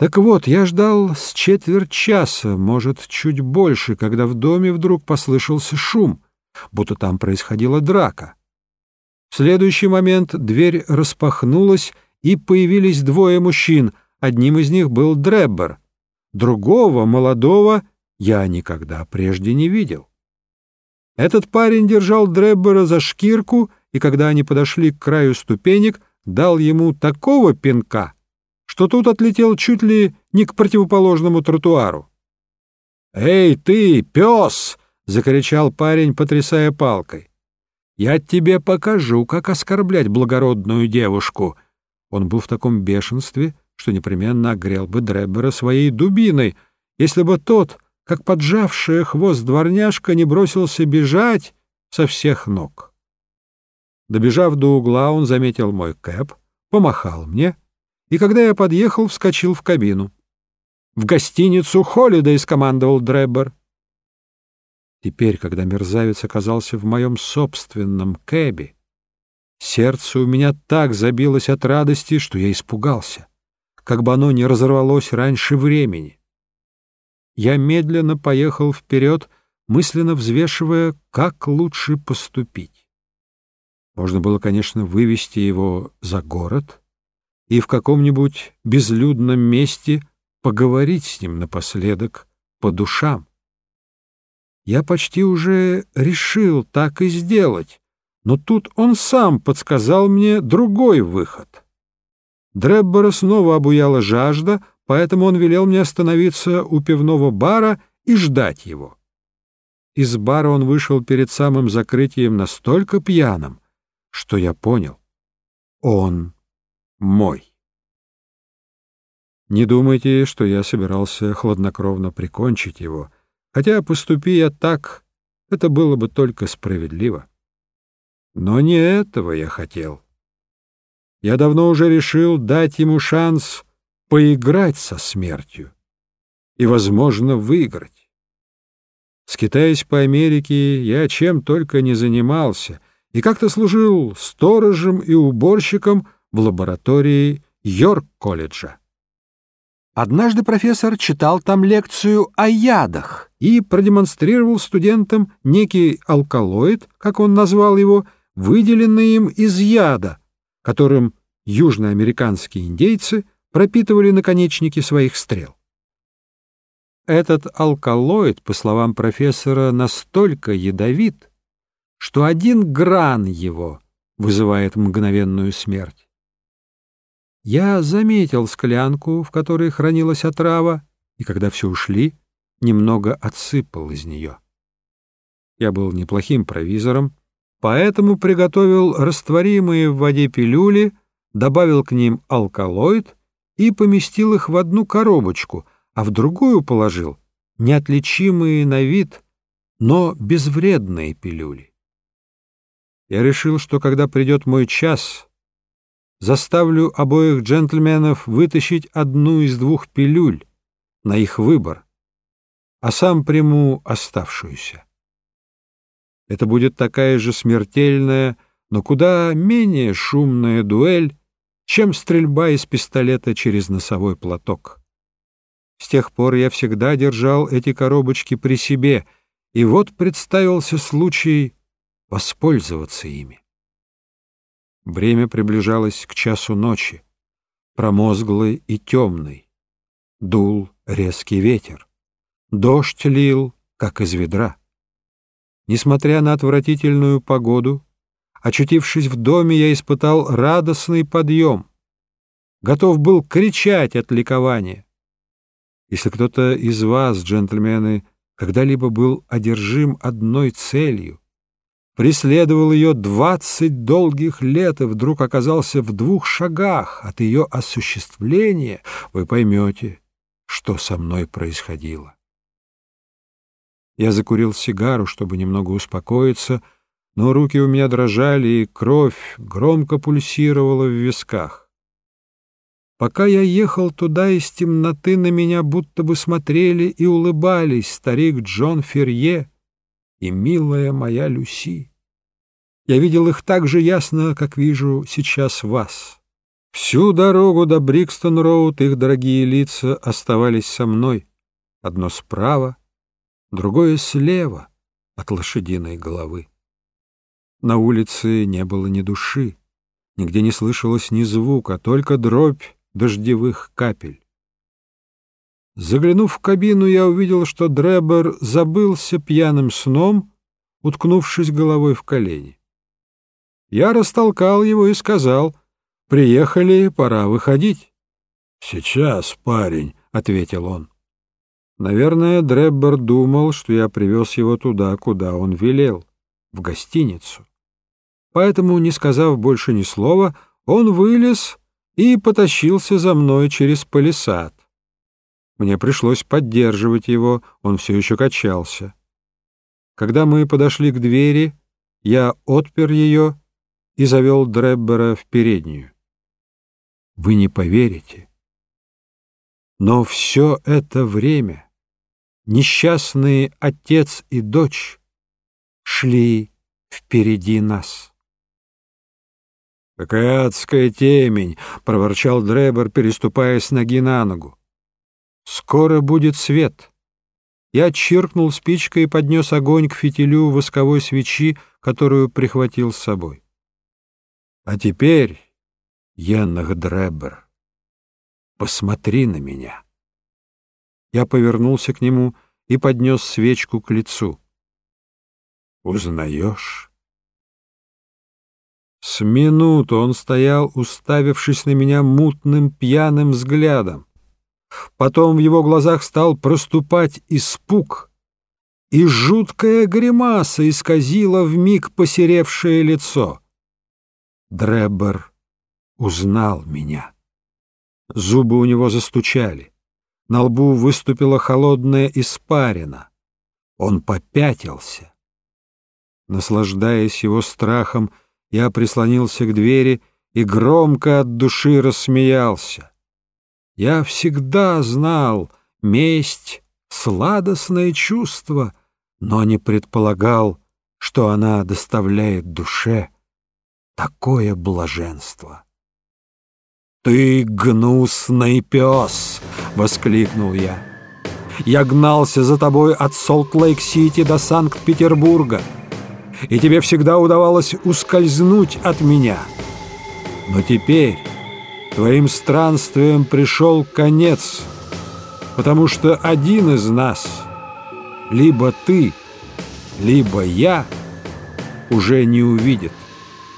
Так вот, я ждал с четверть часа, может, чуть больше, когда в доме вдруг послышался шум, будто там происходила драка. В следующий момент дверь распахнулась, и появились двое мужчин. Одним из них был Дреббер. Другого, молодого, я никогда прежде не видел. Этот парень держал Дреббера за шкирку, и когда они подошли к краю ступенек, дал ему такого пинка — что тут отлетел чуть ли не к противоположному тротуару. «Эй, ты, пес!» — закричал парень, потрясая палкой. «Я тебе покажу, как оскорблять благородную девушку!» Он был в таком бешенстве, что непременно огрел бы Дреббера своей дубиной, если бы тот, как поджавшая хвост дворняжка, не бросился бежать со всех ног. Добежав до угла, он заметил мой кэп, помахал мне — и когда я подъехал, вскочил в кабину. «В гостиницу Холидей!» — скомандовал Дреббер. Теперь, когда мерзавец оказался в моем собственном кэбе, сердце у меня так забилось от радости, что я испугался, как бы оно не разорвалось раньше времени. Я медленно поехал вперед, мысленно взвешивая, как лучше поступить. Можно было, конечно, вывести его за город — и в каком-нибудь безлюдном месте поговорить с ним напоследок по душам. Я почти уже решил так и сделать, но тут он сам подсказал мне другой выход. Дреббера снова обуяла жажда, поэтому он велел мне остановиться у пивного бара и ждать его. Из бара он вышел перед самым закрытием настолько пьяным, что я понял — он мой. Не думайте, что я собирался хладнокровно прикончить его, хотя, поступи я так, это было бы только справедливо. Но не этого я хотел. Я давно уже решил дать ему шанс поиграть со смертью и, возможно, выиграть. Скитаясь по Америке, я чем только не занимался и как-то служил сторожем и уборщиком в лаборатории Йорк-колледжа. Однажды профессор читал там лекцию о ядах и продемонстрировал студентам некий алкалоид, как он назвал его, выделенный им из яда, которым южноамериканские индейцы пропитывали наконечники своих стрел. Этот алкалоид, по словам профессора, настолько ядовит, что один гран его вызывает мгновенную смерть. Я заметил склянку, в которой хранилась отрава, и когда все ушли, немного отсыпал из нее. Я был неплохим провизором, поэтому приготовил растворимые в воде пилюли, добавил к ним алкалоид и поместил их в одну коробочку, а в другую положил неотличимые на вид, но безвредные пилюли. Я решил, что когда придет мой час — заставлю обоих джентльменов вытащить одну из двух пилюль на их выбор, а сам приму оставшуюся. Это будет такая же смертельная, но куда менее шумная дуэль, чем стрельба из пистолета через носовой платок. С тех пор я всегда держал эти коробочки при себе, и вот представился случай воспользоваться ими. Время приближалось к часу ночи, промозглый и темный. Дул резкий ветер. Дождь лил, как из ведра. Несмотря на отвратительную погоду, очутившись в доме, я испытал радостный подъем. Готов был кричать от ликования. Если кто-то из вас, джентльмены, когда-либо был одержим одной целью, преследовал ее двадцать долгих лет и вдруг оказался в двух шагах от ее осуществления, вы поймете, что со мной происходило. Я закурил сигару, чтобы немного успокоиться, но руки у меня дрожали, и кровь громко пульсировала в висках. Пока я ехал туда, из темноты на меня будто бы смотрели и улыбались старик Джон Ферье и милая моя Люси. Я видел их так же ясно, как вижу сейчас вас. Всю дорогу до Брикстон-Роуд их дорогие лица оставались со мной. Одно справа, другое слева от лошадиной головы. На улице не было ни души, нигде не слышалось ни звука, только дробь дождевых капель. Заглянув в кабину, я увидел, что Дребер забылся пьяным сном, уткнувшись головой в колени. Я растолкал его и сказал, «Приехали, пора выходить». «Сейчас, парень», — ответил он. Наверное, Дреббер думал, что я привез его туда, куда он велел, в гостиницу. Поэтому, не сказав больше ни слова, он вылез и потащился за мной через палисад. Мне пришлось поддерживать его, он все еще качался. Когда мы подошли к двери, я отпер ее и завел Дреббера в переднюю. Вы не поверите, но все это время несчастные отец и дочь шли впереди нас. «Какая адская темень!» — проворчал Дребер, переступая с ноги на ногу. «Скоро будет свет». Я чиркнул спичкой и поднес огонь к фитилю восковой свечи, которую прихватил с собой. «А теперь, Яннах Дребер, посмотри на меня». Я повернулся к нему и поднес свечку к лицу. «Узнаешь?» С минуту он стоял, уставившись на меня мутным пьяным взглядом. Потом в его глазах стал проступать испуг, и жуткая гримаса исказила вмиг посеревшее лицо. Дребер узнал меня. Зубы у него застучали. На лбу выступила холодная испарина. Он попятился. Наслаждаясь его страхом, я прислонился к двери и громко от души рассмеялся. Я всегда знал, месть — сладостное чувство, но не предполагал, что она доставляет душе такое блаженство. «Ты гнусный пес!» — воскликнул я. «Я гнался за тобой от Солт-Лейк-Сити до Санкт-Петербурга, и тебе всегда удавалось ускользнуть от меня. Но теперь твоим странствиям пришел конец, потому что один из нас, либо ты, либо я, уже не увидит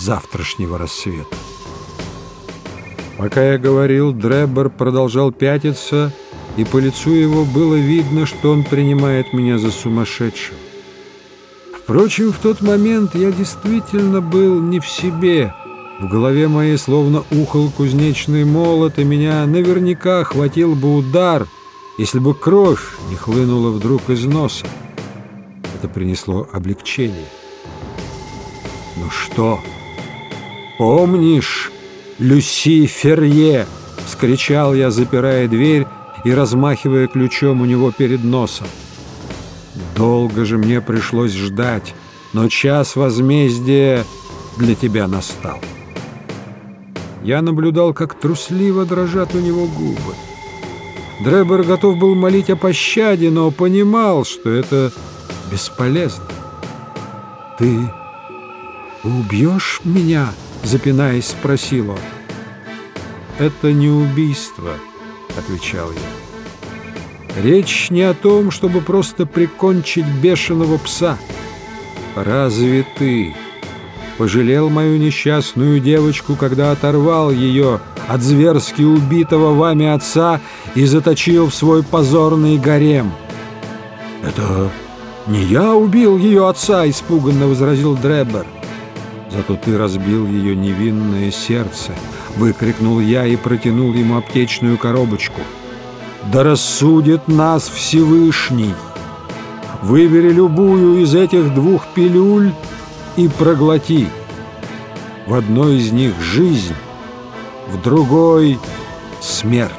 завтрашнего рассвета. Пока я говорил, Дребер продолжал пятиться, и по лицу его было видно, что он принимает меня за сумасшедшего. Впрочем, в тот момент я действительно был не в себе. В голове моей словно ухал кузнечный молот, и меня наверняка хватил бы удар, если бы кровь не хлынула вдруг из носа. Это принесло облегчение. «Ну что, помнишь?» «Люси Ферье!» — вскричал я, запирая дверь и размахивая ключом у него перед носом. Долго же мне пришлось ждать, но час возмездия для тебя настал. Я наблюдал, как трусливо дрожат у него губы. Дребер готов был молить о пощаде, но понимал, что это бесполезно. «Ты убьешь меня?» — запинаясь, спросил он. «Это не убийство», — отвечал я. «Речь не о том, чтобы просто прикончить бешеного пса. Разве ты пожалел мою несчастную девочку, когда оторвал ее от зверски убитого вами отца и заточил в свой позорный гарем?» «Это не я убил ее отца», — испуганно возразил Дребер. Зато ты разбил ее невинное сердце, — выкрикнул я и протянул ему аптечную коробочку. Да рассудит нас Всевышний! Выбери любую из этих двух пилюль и проглоти. В одной из них жизнь, в другой — смерть.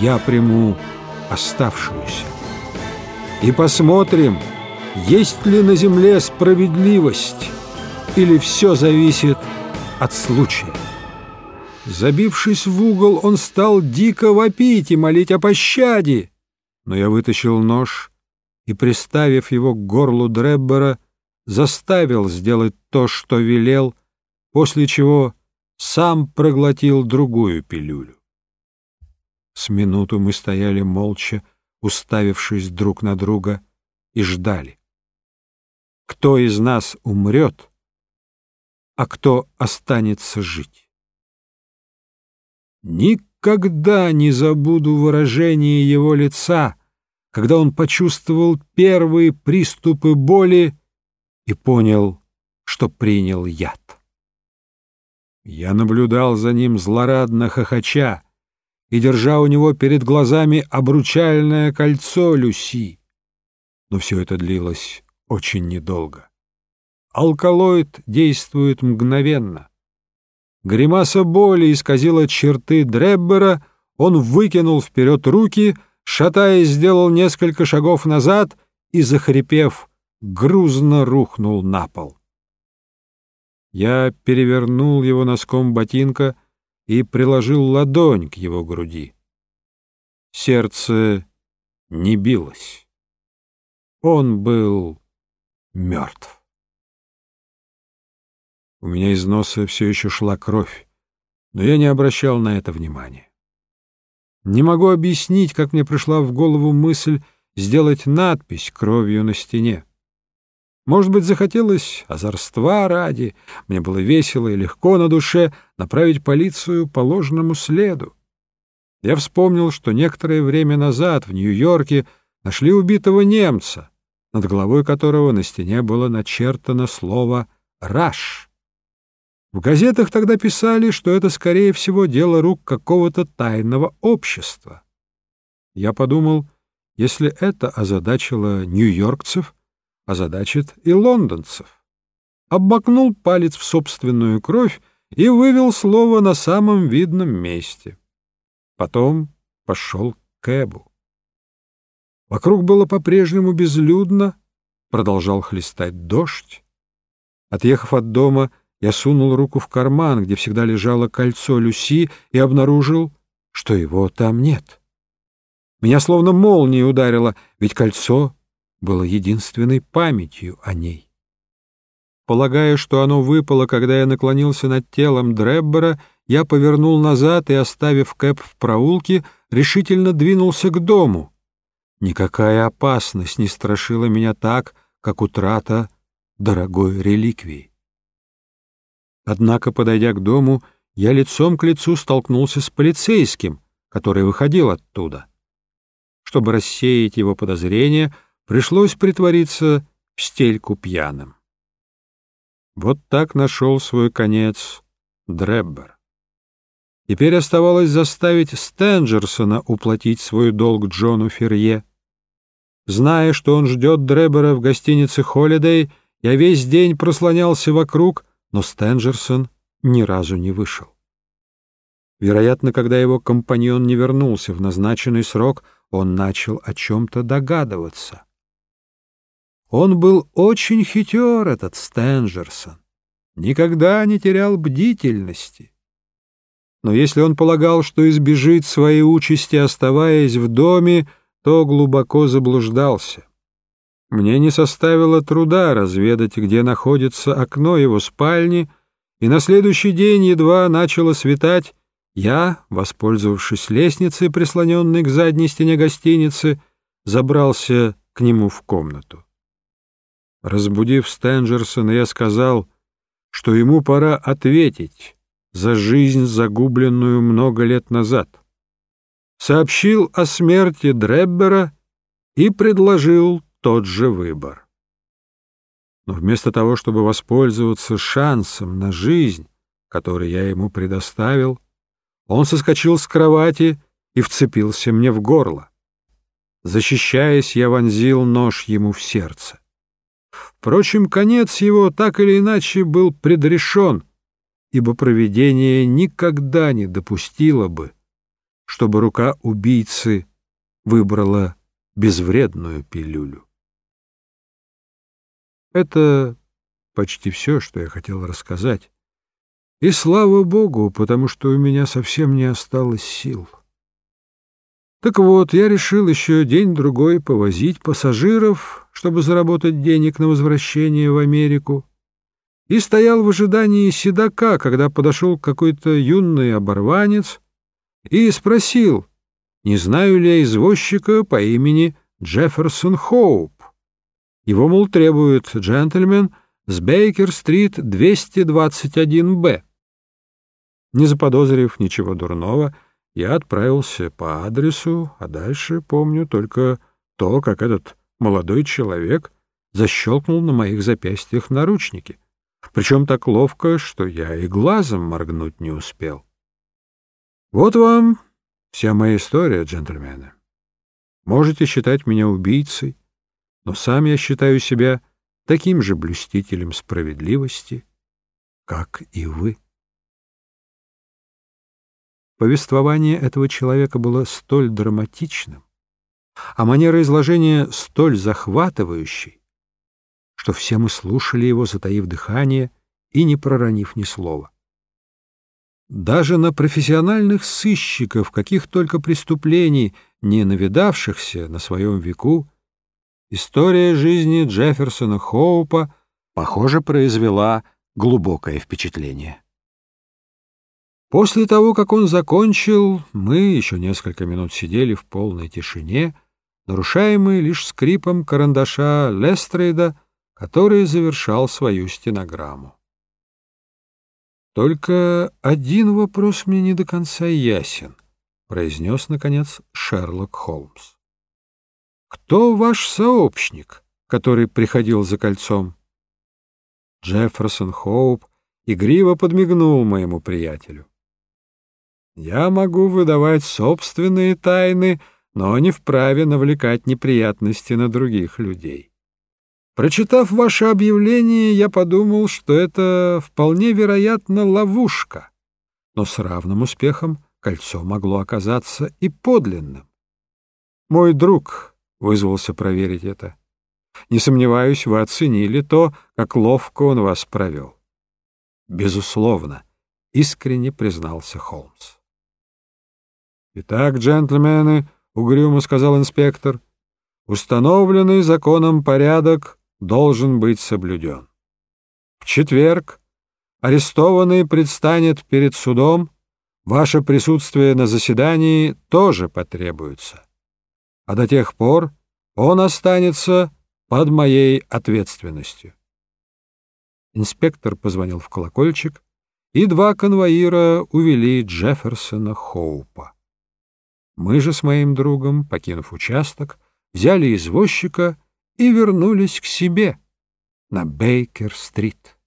Я приму оставшуюся. И посмотрим, есть ли на земле справедливость или все зависит от случая. Забившись в угол, он стал дико вопить и молить о пощаде. Но я вытащил нож и, приставив его к горлу Дреббера, заставил сделать то, что велел, после чего сам проглотил другую пилюлю. С минуту мы стояли молча, уставившись друг на друга, и ждали. Кто из нас умрет, а кто останется жить? Никогда не забуду выражение его лица, когда он почувствовал первые приступы боли и понял, что принял яд. Я наблюдал за ним злорадно хохоча и держа у него перед глазами обручальное кольцо Люси. Но все это длилось очень недолго. Алкалоид действует мгновенно. Гримаса боли исказила черты Дреббера, он выкинул вперед руки, шатаясь, сделал несколько шагов назад и, захрипев, грузно рухнул на пол. Я перевернул его носком ботинка и приложил ладонь к его груди. Сердце не билось. Он был мертв. У меня из носа все еще шла кровь, но я не обращал на это внимания. Не могу объяснить, как мне пришла в голову мысль сделать надпись кровью на стене. Может быть, захотелось озорства ради, мне было весело и легко на душе направить полицию по ложному следу. Я вспомнил, что некоторое время назад в Нью-Йорке нашли убитого немца, над головой которого на стене было начертано слово «Раш». В газетах тогда писали, что это, скорее всего, дело рук какого-то тайного общества. Я подумал, если это озадачило нью-йоркцев, озадачит и лондонцев. Обмакнул палец в собственную кровь и вывел слово на самом видном месте. Потом пошел к Эбу. Вокруг было по-прежнему безлюдно, продолжал хлестать дождь. Отъехав от дома, я сунул руку в карман, где всегда лежало кольцо Люси, и обнаружил, что его там нет. Меня словно молнией ударило, ведь кольцо было единственной памятью о ней. Полагая, что оно выпало, когда я наклонился над телом Дреббера, я повернул назад и, оставив Кэп в проулке, решительно двинулся к дому. Никакая опасность не страшила меня так, как утрата дорогой реликвии. Однако, подойдя к дому, я лицом к лицу столкнулся с полицейским, который выходил оттуда. Чтобы рассеять его подозрения, Пришлось притвориться в стельку пьяным. Вот так нашел свой конец Дреббер. Теперь оставалось заставить Стенджерсона уплатить свой долг Джону Ферье. Зная, что он ждет Дреббера в гостинице «Холидей», я весь день прослонялся вокруг, но Стенджерсон ни разу не вышел. Вероятно, когда его компаньон не вернулся в назначенный срок, он начал о чем-то догадываться. Он был очень хитер, этот Стенджерсон, никогда не терял бдительности. Но если он полагал, что избежит своей участи, оставаясь в доме, то глубоко заблуждался. Мне не составило труда разведать, где находится окно его спальни, и на следующий день едва начало светать, я, воспользовавшись лестницей, прислоненной к задней стене гостиницы, забрался к нему в комнату. Разбудив Стенджерсона, я сказал, что ему пора ответить за жизнь, загубленную много лет назад. Сообщил о смерти Дреббера и предложил тот же выбор. Но вместо того, чтобы воспользоваться шансом на жизнь, который я ему предоставил, он соскочил с кровати и вцепился мне в горло. Защищаясь, я вонзил нож ему в сердце. Впрочем, конец его так или иначе был предрешен, ибо провидение никогда не допустило бы, чтобы рука убийцы выбрала безвредную пилюлю. Это почти все, что я хотел рассказать. И слава богу, потому что у меня совсем не осталось сил. Так вот, я решил еще день-другой повозить пассажиров, чтобы заработать денег на возвращение в Америку, и стоял в ожидании седока, когда подошел какой-то юный оборванец и спросил, не знаю ли я извозчика по имени Джефферсон Хоуп. Его, мол, требует джентльмен с Бейкер-стрит 221-Б. Не заподозрив ничего дурного, я отправился по адресу, а дальше помню только то, как этот молодой человек защелкнул на моих запястьях наручники, причем так ловко, что я и глазом моргнуть не успел. Вот вам вся моя история, джентльмены. Можете считать меня убийцей, но сам я считаю себя таким же блюстителем справедливости, как и вы. Повествование этого человека было столь драматичным, а манера изложения столь захватывающей, что все мы слушали его, затаив дыхание и не проронив ни слова. Даже на профессиональных сыщиков, каких только преступлений, не навидавшихся на своем веку, история жизни Джефферсона Хоупа, похоже, произвела глубокое впечатление. После того, как он закончил, мы еще несколько минут сидели в полной тишине, нарушаемой лишь скрипом карандаша Лестрейда, который завершал свою стенограмму. «Только один вопрос мне не до конца ясен», — произнес, наконец, Шерлок Холмс. «Кто ваш сообщник, который приходил за кольцом?» Джефферсон Хоуп игриво подмигнул моему приятелю. Я могу выдавать собственные тайны, но не вправе навлекать неприятности на других людей. Прочитав ваше объявление, я подумал, что это вполне вероятно ловушка, но с равным успехом кольцо могло оказаться и подлинным. Мой друг вызвался проверить это. Не сомневаюсь, вы оценили то, как ловко он вас провел. Безусловно, искренне признался Холмс. «Итак, джентльмены», — угрюмо сказал инспектор, — «установленный законом порядок должен быть соблюден. В четверг арестованный предстанет перед судом, ваше присутствие на заседании тоже потребуется. А до тех пор он останется под моей ответственностью». Инспектор позвонил в колокольчик, и два конвоира увели Джефферсона Хоупа. Мы же с моим другом, покинув участок, взяли извозчика и вернулись к себе на Бейкер-стрит.